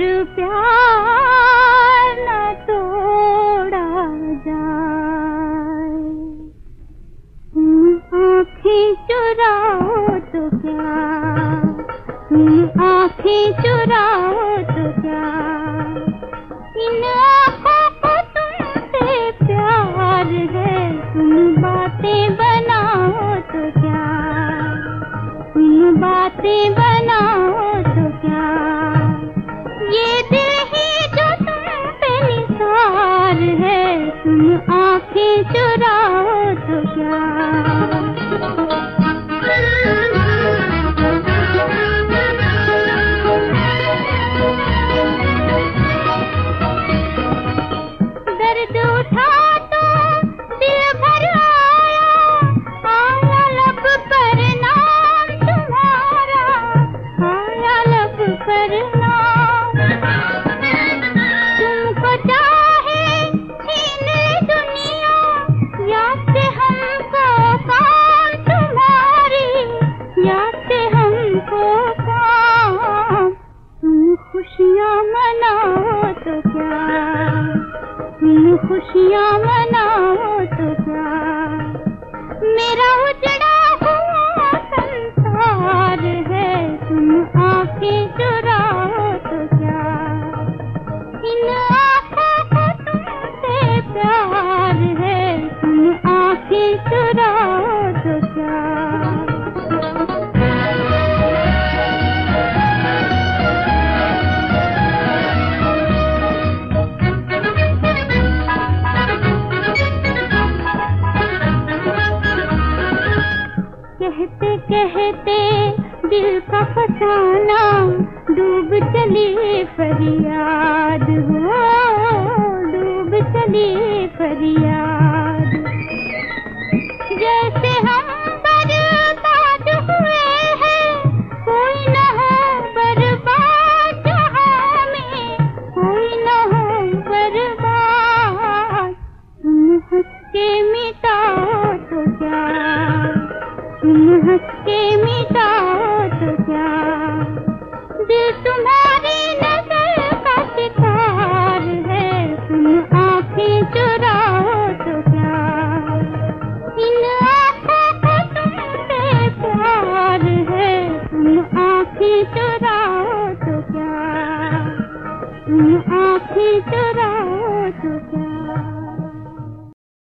पर प्यार न तोड़ा जाए। आँखें चुराओ तो क्या? आँखें चुराओ तो क्या? इन आँखों को तुमसे प्यार है, तुम बातें बनाओ तो क्या? तुम बातें खुशियाँ मना से दिल का फसाना डूब चली फरियाद। हो डूब चली फरियाद। जैसे हम आखिर तो रात